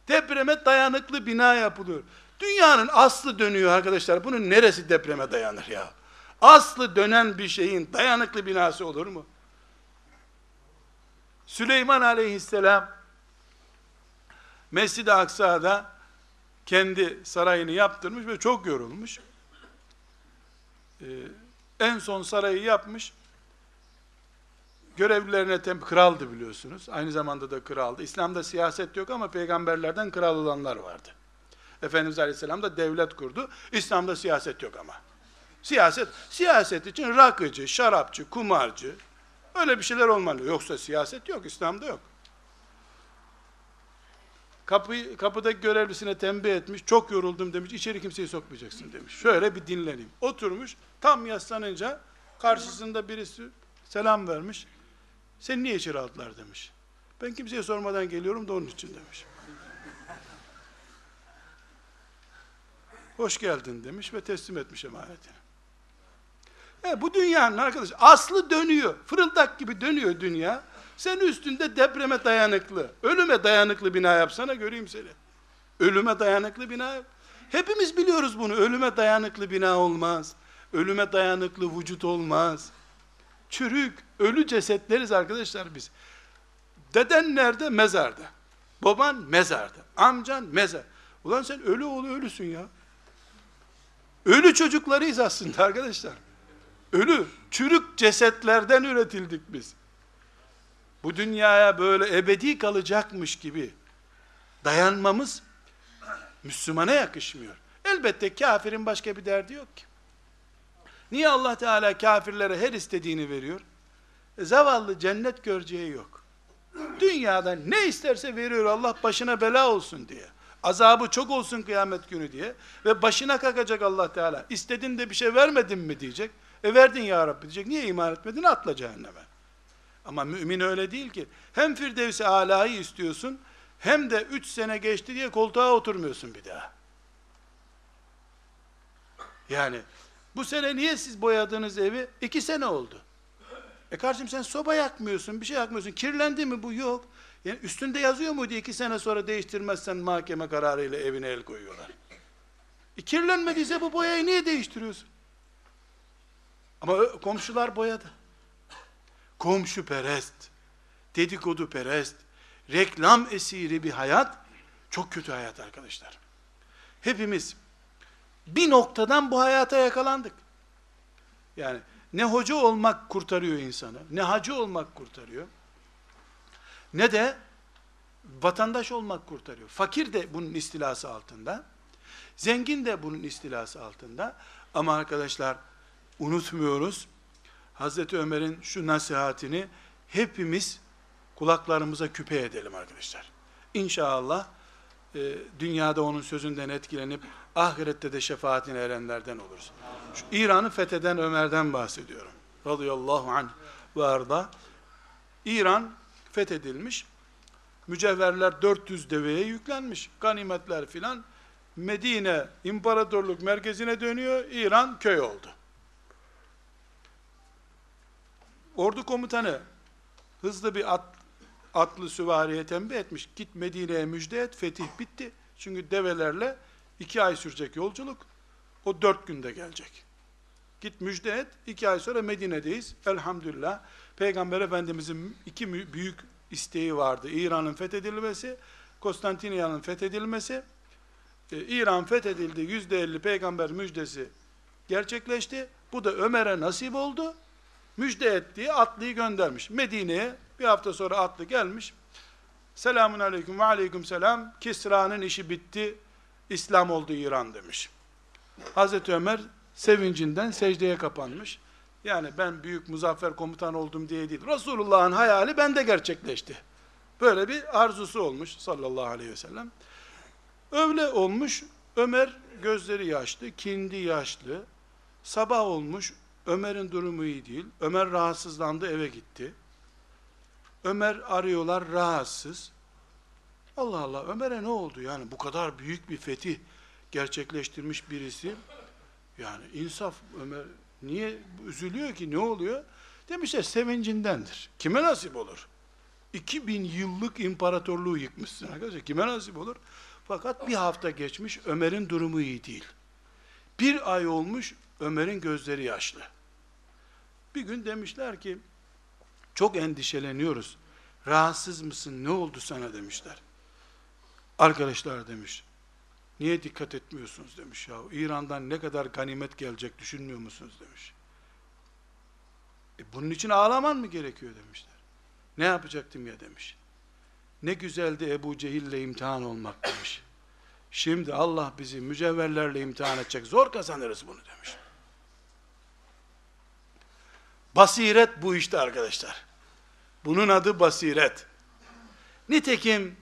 Depreme dayanıklı bina yapılıyor. Dünyanın aslı dönüyor arkadaşlar. Bunun neresi depreme dayanır ya? Aslı dönen bir şeyin dayanıklı binası olur mu? Süleyman aleyhisselam Mescid-i Aksa'da kendi sarayını yaptırmış ve çok yorulmuş. Ee, en son sarayı yapmış. Görevlilerine tem kraldı biliyorsunuz. Aynı zamanda da kraldı. İslam'da siyaset yok ama peygamberlerden kral olanlar vardı. Efendimiz Aleyhisselam da devlet kurdu. İslam'da siyaset yok ama. Siyaset, siyaset için rakıcı, şarapçı, kumarcı, öyle bir şeyler olmalı. Yoksa siyaset yok, İslam'da yok. Kapı, kapıdaki görevlisine tembih etmiş, çok yoruldum demiş, içeri kimseyi sokmayacaksın demiş. Şöyle bir dinleneyim. Oturmuş, tam yaslanınca karşısında birisi selam vermiş. Seni niye içeri aldılar demiş. Ben kimseye sormadan geliyorum da onun için demiş. Hoş geldin demiş ve teslim etmiş emanetini. E, bu dünyanın arkadaş aslı dönüyor. Fırıldak gibi dönüyor dünya. Sen üstünde depreme dayanıklı, ölüme dayanıklı bina yapsana göreyim seni. Ölüme dayanıklı bina yap. Hepimiz biliyoruz bunu. Ölüme dayanıklı bina olmaz. Ölüme dayanıklı vücut olmaz. Çürük, ölü cesetleriz arkadaşlar biz. Deden nerede? Mezarda. Baban mezarda. Amcan mezar. Ulan sen ölü oğlu ölüsün ya. Ölü çocuklarıyız aslında arkadaşlar. Ölü, çürük cesetlerden üretildik biz. Bu dünyaya böyle ebedi kalacakmış gibi dayanmamız Müslümana yakışmıyor. Elbette kafirin başka bir derdi yok ki. Niye Allah Teala kafirlere her istediğini veriyor? E, zavallı cennet göreceği yok. Dünyada ne isterse veriyor Allah başına bela olsun diye. Azabı çok olsun kıyamet günü diye. Ve başına kakacak Allah Teala. İstedin de bir şey vermedin mi diyecek. E verdin ya Rabbi diyecek. Niye iman etmedin? Atla cehenneme. Ama mümin öyle değil ki. Hem Firdevs-i Ala'yı istiyorsun, Hem de üç sene geçti diye koltuğa oturmuyorsun bir daha. Yani bu sene niye siz boyadığınız evi? iki sene oldu. E kardeşim sen soba yakmıyorsun, bir şey yakmıyorsun. Kirlendi mi bu? Yok. Yani üstünde yazıyor muydu iki sene sonra değiştirmezsen mahkeme kararıyla evine el koyuyorlar. E kirlenmediyse bu boyayı niye değiştiriyorsun? Ama komşular boyadı. Komşu perest, dedikodu perest, reklam esiri bir hayat, çok kötü hayat arkadaşlar. Hepimiz bir noktadan bu hayata yakalandık. Yani ne hoca olmak kurtarıyor insanı, ne hacı olmak kurtarıyor, ne de vatandaş olmak kurtarıyor. Fakir de bunun istilası altında, zengin de bunun istilası altında. Ama arkadaşlar unutmuyoruz, Hazreti Ömer'in şu nasihatini hepimiz kulaklarımıza küpe edelim arkadaşlar. İnşallah e, dünyada onun sözünden etkilenip ahirette de şefaatine erenlerden oluruz. Şu İran'ı fetheden Ömer'den bahsediyorum. Radıyallahu anh ve arda. İran fethedilmiş. Mücevherler 400 deveye yüklenmiş. Ganimetler filan. Medine imparatorluk merkezine dönüyor. İran köy oldu. Ordu komutanı hızlı bir at, atlı süvariye tembih etmiş. Git Medine'ye müjde et, fetih bitti. Çünkü develerle iki ay sürecek yolculuk. O dört günde gelecek. Git müjde et, iki ay sonra Medine'deyiz. Elhamdülillah. Peygamber Efendimizin iki büyük isteği vardı. İran'ın fethedilmesi, Konstantiniyye'nin fethedilmesi. Ee, İran fethedildi, yüzde elli peygamber müjdesi gerçekleşti. Bu da Ömer'e nasip oldu. Müjde ettiği atlıyı göndermiş. Medine'ye bir hafta sonra atlı gelmiş. Selamun aleyküm ve aleyküm selam. Kisra'nın işi bitti. İslam oldu İran demiş. Hazreti Ömer sevincinden secdeye kapanmış. Yani ben büyük muzaffer komutan oldum diye değil. Resulullah'ın hayali bende gerçekleşti. Böyle bir arzusu olmuş sallallahu aleyhi ve sellem. Öyle olmuş. Ömer gözleri yaşlı, kindi yaşlı. Sabah olmuş. Ömer'in durumu iyi değil. Ömer rahatsızlandı eve gitti. Ömer arıyorlar rahatsız. Allah Allah Ömer'e ne oldu yani bu kadar büyük bir fetih gerçekleştirmiş birisi. Yani insaf Ömer niye üzülüyor ki ne oluyor? Demişler sevincindendir. Kime nasip olur? 2000 yıllık imparatorluğu yıkmışsın arkadaşlar. Kime nasip olur? Fakat bir hafta geçmiş Ömer'in durumu iyi değil. Bir ay olmuş Ömer'in gözleri yaşlı. Bir gün demişler ki çok endişeleniyoruz. Rahatsız mısın? Ne oldu sana demişler. Arkadaşlar demiş. Niye dikkat etmiyorsunuz demiş ya. İran'dan ne kadar ganimet gelecek düşünmüyor musunuz demiş. E bunun için ağlaman mı gerekiyor demişler. Ne yapacaktım ya demiş. Ne güzeldi Ebu Cehil'le imtihan olmak demiş. Şimdi Allah bizi mücevherlerle imtihan edecek. Zor kazanırız bunu demiş. Basiret bu işte arkadaşlar. Bunun adı basiret. Nitekim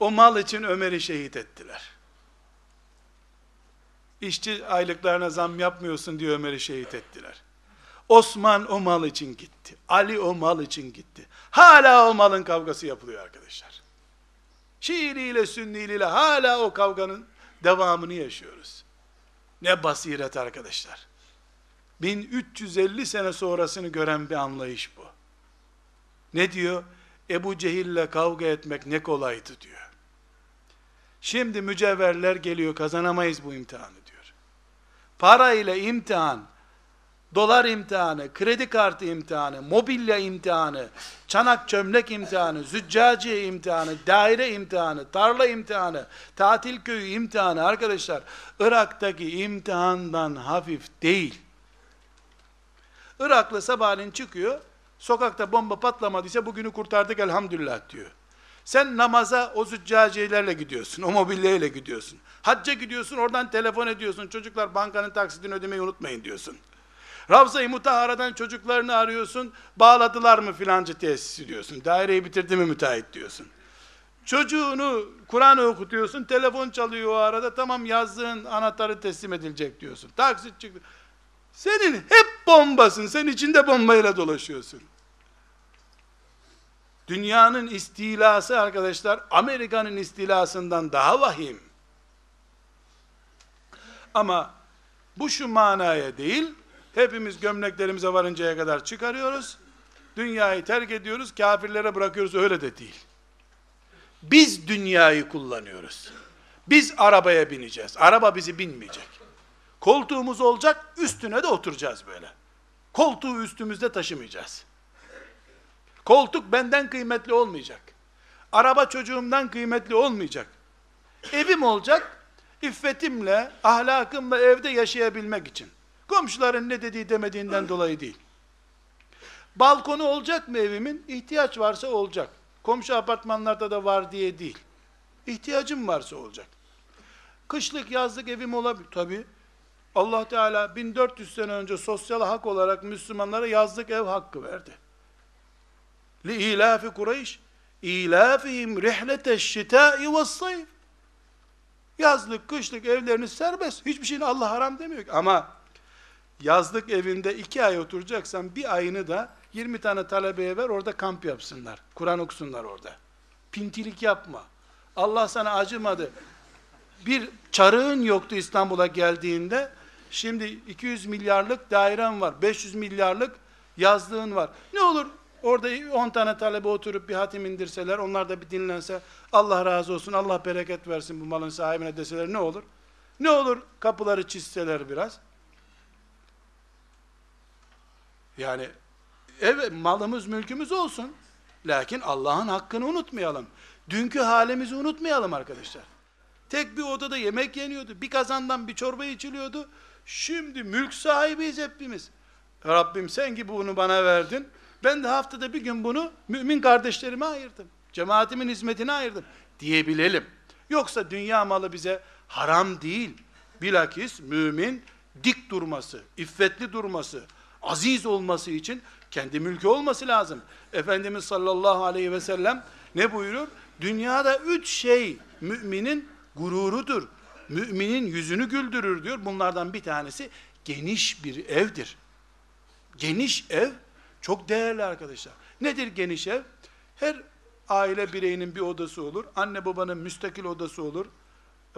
o mal için Ömer'i şehit ettiler. İşçi aylıklarına zam yapmıyorsun diye Ömer'i şehit ettiler. Osman o mal için gitti. Ali o mal için gitti. Hala o malın kavgası yapılıyor arkadaşlar. Şiiriyle, sünniyle hala o kavganın devamını yaşıyoruz. Ne basiret arkadaşlar. 1350 sene sonrasını gören bir anlayış bu. Ne diyor? Ebu Cehil'le kavga etmek ne kolaydı diyor. Şimdi mücevherler geliyor kazanamayız bu imtihanı. Para ile imtihan, dolar imtihanı, kredi kartı imtihanı, mobilya imtihanı, çanak çömlek imtihanı, züccaciye imtihanı, daire imtihanı, tarla imtihanı, tatil köyü imtihanı arkadaşlar Irak'taki imtihandan hafif değil. Iraklı sabahleyin çıkıyor, sokakta bomba patlamadıysa bugünü kurtardık elhamdülillah diyor. Sen namaza o züccaciyelerle gidiyorsun, o mobilyayla gidiyorsun. Hacca gidiyorsun, oradan telefon ediyorsun. Çocuklar bankanın taksidini ödemeyi unutmayın diyorsun. Ravza-i Mutahara'dan çocuklarını arıyorsun, bağladılar mı filancı tesisi diyorsun. Daireyi bitirdi mi müteahhit diyorsun. Çocuğunu Kur'an okutuyorsun, telefon çalıyor o arada, tamam yazdığın anahtarı teslim edilecek diyorsun. Taksit çıktı. Senin hep bombasın, sen içinde bombayla dolaşıyorsun. Dünyanın istilası arkadaşlar Amerika'nın istilasından daha vahim. Ama bu şu manaya değil, hepimiz gömleklerimize varıncaya kadar çıkarıyoruz, dünyayı terk ediyoruz, kafirlere bırakıyoruz, öyle de değil. Biz dünyayı kullanıyoruz. Biz arabaya bineceğiz, araba bizi binmeyecek. Koltuğumuz olacak, üstüne de oturacağız böyle. Koltuğu üstümüzde taşımayacağız. Koltuk benden kıymetli olmayacak. Araba çocuğumdan kıymetli olmayacak. Evim olacak, iffetimle, ahlakımla evde yaşayabilmek için. Komşuların ne dediği demediğinden dolayı değil. Balkonu olacak mı evimin? İhtiyaç varsa olacak. Komşu apartmanlarda da var diye değil. İhtiyacım varsa olacak. Kışlık yazlık evim olabilir. Tabi Allah Teala 1400 sene önce sosyal hak olarak Müslümanlara yazlık ev hakkı verdi. Li ilafi Kureyş ilafihim rihleteş şita'i ve sayf Yazlık, kışlık evleriniz serbest. Hiçbir şeyini Allah haram demiyor. Ama yazlık evinde iki ay oturacaksan bir ayını da 20 tane talebeye ver orada kamp yapsınlar. Kur'an okusunlar orada. Pintilik yapma. Allah sana acımadı. Bir çarığın yoktu İstanbul'a geldiğinde. Şimdi 200 milyarlık dairen var. 500 milyarlık yazlığın var. Ne olur Orada 10 tane talebe oturup bir hatim indirseler, onlar da bir dinlense, Allah razı olsun, Allah bereket versin bu malın sahibine deseler ne olur? Ne olur kapıları çizseler biraz? Yani evet malımız mülkümüz olsun. Lakin Allah'ın hakkını unutmayalım. Dünkü halimizi unutmayalım arkadaşlar. Tek bir odada yemek yeniyordu. Bir kazandan bir çorba içiliyordu. Şimdi mülk sahibiyiz hepimiz. Rabbim sen gibi bunu bana verdin. Ben de haftada bir gün bunu mümin kardeşlerime ayırdım. Cemaatimin hizmetine ayırdım diyebilelim. Yoksa dünya malı bize haram değil. Bilakis mümin dik durması, iffetli durması, aziz olması için kendi mülkü olması lazım. Efendimiz sallallahu aleyhi ve sellem ne buyurur? Dünyada üç şey müminin gururudur. Müminin yüzünü güldürür diyor. Bunlardan bir tanesi geniş bir evdir. Geniş ev çok değerli arkadaşlar. Nedir geniş ev? Her aile bireyinin bir odası olur. Anne babanın müstakil odası olur.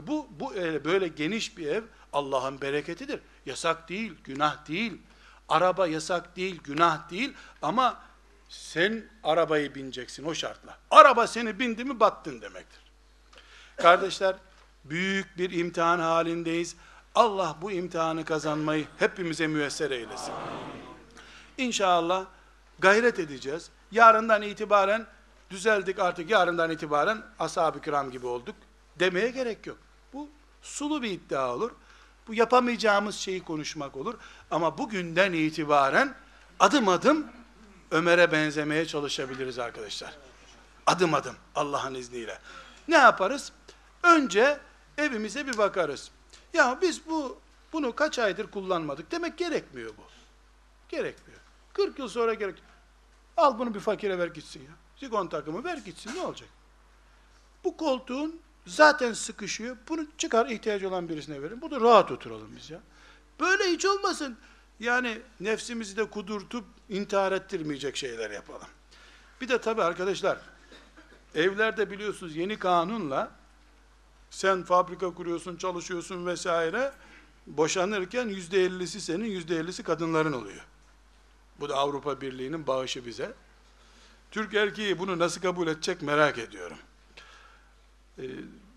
Bu, bu böyle geniş bir ev Allah'ın bereketidir. Yasak değil, günah değil. Araba yasak değil, günah değil. Ama sen arabayı bineceksin o şartla. Araba seni bindi mi battın demektir. Kardeşler, büyük bir imtihan halindeyiz. Allah bu imtihanı kazanmayı hepimize müyesser eylesin. İnşallah gayret edeceğiz. Yarından itibaren düzeldik artık yarından itibaren ashab-ı kiram gibi olduk demeye gerek yok. Bu sulu bir iddia olur. Bu yapamayacağımız şeyi konuşmak olur. Ama bugünden itibaren adım adım Ömer'e benzemeye çalışabiliriz arkadaşlar. Adım adım Allah'ın izniyle. Ne yaparız? Önce evimize bir bakarız. Ya biz bu bunu kaç aydır kullanmadık. Demek gerekmiyor bu. Gerekmiyor. 40 yıl sonra gerek. Al bunu bir fakire ver gitsin ya. Zigon takımı ver gitsin ne olacak? Bu koltuğun zaten sıkışıyor. Bunu çıkar ihtiyacı olan birisine verin. Bu da rahat oturalım biz ya. Böyle hiç olmasın. Yani nefsimizi de kudurtup intihar ettirmeyecek şeyler yapalım. Bir de tabi arkadaşlar evlerde biliyorsunuz yeni kanunla sen fabrika kuruyorsun, çalışıyorsun vesaire boşanırken yüzde ellisi senin, yüzde ellisi kadınların oluyor. Bu da Avrupa Birliği'nin bağışı bize. Türk erkeği bunu nasıl kabul edecek merak ediyorum. Ee,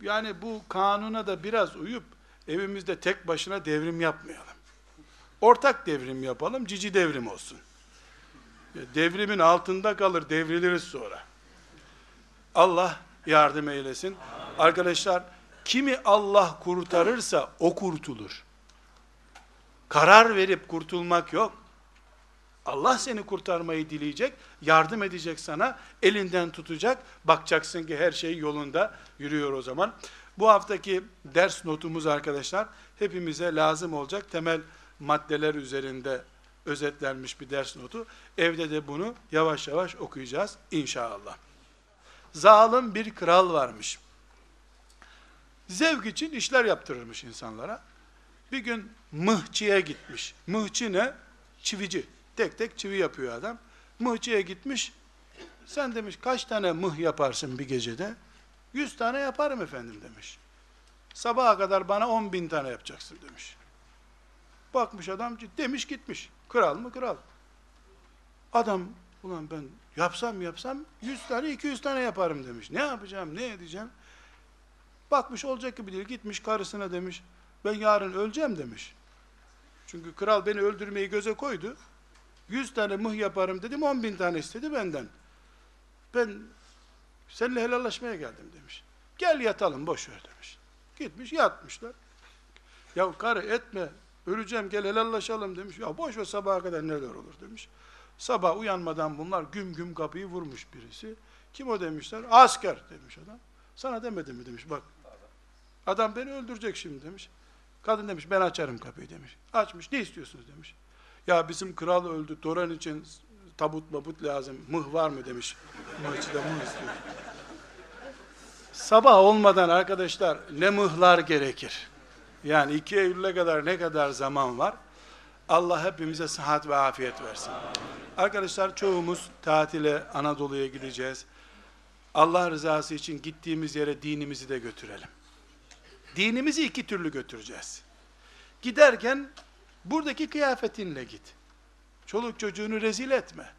yani bu kanuna da biraz uyup evimizde tek başına devrim yapmayalım. Ortak devrim yapalım, cici devrim olsun. Ee, devrimin altında kalır, devriliriz sonra. Allah yardım eylesin. Arkadaşlar, kimi Allah kurtarırsa o kurtulur. Karar verip kurtulmak yok. Allah seni kurtarmayı dileyecek, yardım edecek sana, elinden tutacak, bakacaksın ki her şey yolunda yürüyor o zaman. Bu haftaki ders notumuz arkadaşlar, hepimize lazım olacak temel maddeler üzerinde özetlenmiş bir ders notu. Evde de bunu yavaş yavaş okuyacağız inşallah. Zalim bir kral varmış. Zevk için işler yaptırırmış insanlara. Bir gün mıhçıya gitmiş. Mıhçı ne? Çivici. Tek tek çivi yapıyor adam. Mıhçıya gitmiş, Sen demiş kaç tane mıh yaparsın bir gecede? Yüz tane yaparım efendim demiş. Sabaha kadar bana on bin tane yapacaksın demiş. Bakmış adam demiş gitmiş. Kral mı kral. Adam ulan ben yapsam yapsam yüz tane iki yüz tane yaparım demiş. Ne yapacağım ne edeceğim? Bakmış olacak gibi değil. Gitmiş karısına demiş. Ben yarın öleceğim demiş. Çünkü kral beni öldürmeyi göze koydu. Yüz tane mıh yaparım dedim. On bin tane istedi benden. Ben seninle helallaşmaya geldim demiş. Gel yatalım boş ver demiş. Gitmiş yatmışlar. Ya karı etme öleceğim gel helallaşalım demiş. Ya boş ver sabaha kadar neler olur demiş. Sabah uyanmadan bunlar güm güm kapıyı vurmuş birisi. Kim o demişler? Asker demiş adam. Sana demedim mi demiş bak. Adam beni öldürecek şimdi demiş. Kadın demiş ben açarım kapıyı demiş. Açmış ne istiyorsunuz demiş. Ya bizim kral öldü. Toran için tabut mabut lazım. Mıh var mı demiş. Mıhçı da mıh istiyor. Sabah olmadan arkadaşlar ne mıhlar gerekir. Yani 2 Eylül'e kadar ne kadar zaman var? Allah hepimize sıhhat ve afiyet versin. Arkadaşlar çoğumuz tatile Anadolu'ya gideceğiz. Allah rızası için gittiğimiz yere dinimizi de götürelim. Dinimizi iki türlü götüreceğiz. Giderken buradaki kıyafetinle git. Çoluk çocuğunu rezil etme.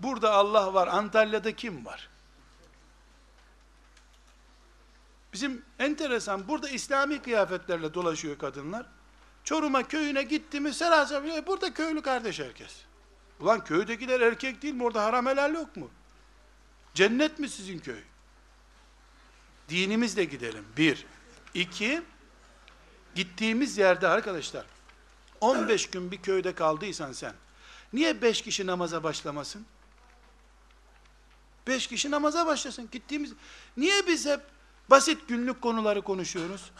Burada Allah var, Antalya'da kim var? Bizim enteresan, burada İslami kıyafetlerle dolaşıyor kadınlar. Çorum'a köyüne gitti mi serasa "E, burada köylü kardeş herkes. Ulan köydekiler erkek değil mi? Orada haram helal yok mu? Cennet mi sizin köy? Dinimizle gidelim. Bir. İki, gittiğimiz yerde arkadaşlar, 15 gün bir köyde kaldıysan sen, niye 5 kişi namaza başlamasın? 5 kişi namaza başlasın. Gittiğimiz, niye biz hep basit günlük konuları konuşuyoruz?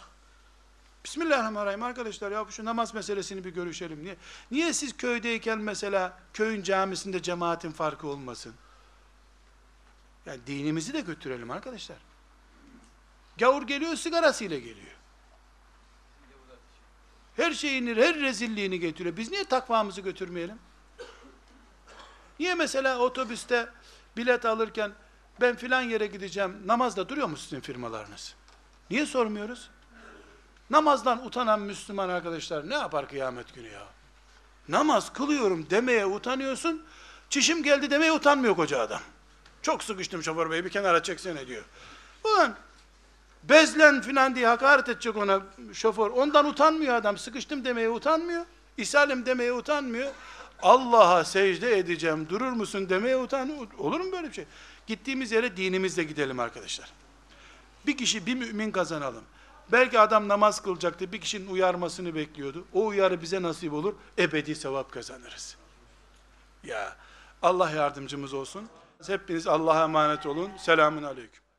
Bismillahirrahmanirrahim arkadaşlar ya şu namaz meselesini bir görüşelim. Niye? Niye siz köydeyken mesela köyün camisinde cemaatin farkı olmasın? Yani dinimizi de götürelim arkadaşlar. Gavur geliyor sigarasıyla geliyor. Her şeyini, her rezilliğini getiriyor. Biz niye takvamızı götürmeyelim? Niye mesela otobüste bilet alırken ben filan yere gideceğim, namazda duruyor mu sizin firmalarınız? Niye sormuyoruz? Namazdan utanan Müslüman arkadaşlar ne yapar kıyamet günü ya? Namaz kılıyorum demeye utanıyorsun, çişim geldi demeye utanmıyor koca adam. Çok sıkıştım şoför bey bir kenara çeksene diyor. Ulan bezlen filan diye hakaret edecek ona şoför. Ondan utanmıyor adam. Sıkıştım demeye utanmıyor. İshalim demeye utanmıyor. Allah'a secde edeceğim durur musun demeye utanıyor. Olur mu böyle bir şey? Gittiğimiz yere dinimizle gidelim arkadaşlar. Bir kişi bir mümin kazanalım. Belki adam namaz kılacaktı. Bir kişinin uyarmasını bekliyordu. O uyarı bize nasip olur. Ebedi sevap kazanırız. Ya Allah yardımcımız olsun. Hepiniz Allah'a emanet olun. Selamun aleyküm.